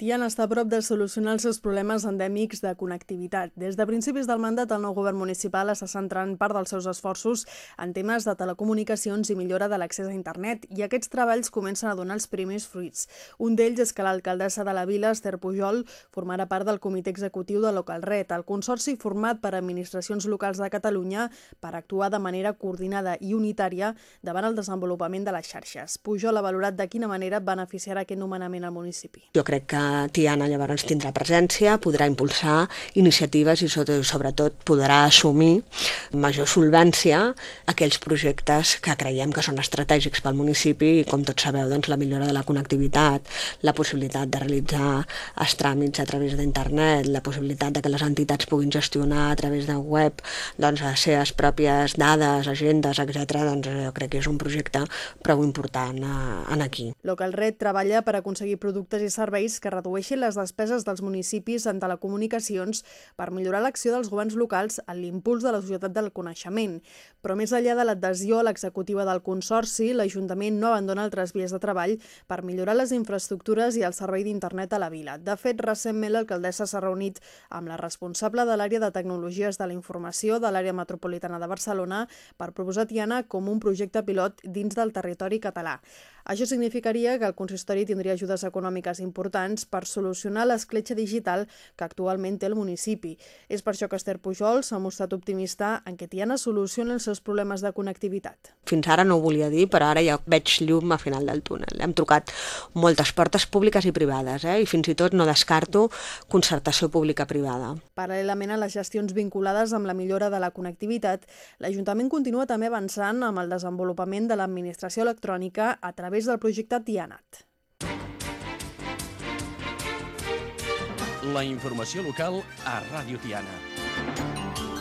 Tiana està a prop de solucionar els seus problemes endèmics de connectivitat. Des de principis del mandat, el nou govern municipal està centrant part dels seus esforços en temes de telecomunicacions i millora de l'accés a internet, i aquests treballs comencen a donar els primers fruits. Un d'ells és que l'alcaldessa de la vila, Esther Pujol, formarà part del comitè executiu de Localret, el consorci format per administracions locals de Catalunya per actuar de manera coordinada i unitària davant el desenvolupament de les xarxes. Pujol ha valorat de quina manera beneficiarà aquest nomenament al municipi. Jo crec que Tiana llavors tindrà presència, podrà impulsar iniciatives i sobretot podrà assumir major solvència aquells projectes que creiem que són estratègics pel municipi i com tots sabeu doncs, la millora de la connectivitat, la possibilitat de realitzar els tràmits a través d'internet, la possibilitat de que les entitats puguin gestionar a través de web doncs, les seves pròpies dades, agendes, etc. Doncs jo crec que és un projecte prou important eh, en aquí. Localred treballa per aconseguir productes i serveis que redueixin les despeses dels municipis en telecomunicacions per millorar l'acció dels governs locals en l'impuls de la societat del coneixement. Però més enllà de l'adhesió a l'executiva del Consorci, l'Ajuntament no abandona altres vies de treball per millorar les infraestructures i el servei d'internet a la vila. De fet, recentment l'alcaldessa s'ha reunit amb la responsable de l'àrea de tecnologies de la informació de l'àrea metropolitana de Barcelona per proposar Tiana com un projecte pilot dins del territori català. Això significaria que el consistori tindria ajudes econòmiques importants per solucionar l'escletxa digital que actualment té el municipi. És per això que Esther Pujol s'ha mostrat optimista en què Tiana solucioni els seus problemes de connectivitat. Fins ara no ho volia dir, però ara ja veig llum a final del túnel. Hem trucat moltes portes públiques i privades, eh? i fins i tot no descarto concertació pública-privada. Paral·lelament a les gestions vinculades amb la millora de la connectivitat, l'Ajuntament continua també avançant amb el desenvolupament de l'administració electrònica a través del projecte Tianat. La informació local a Ràdio Tiana.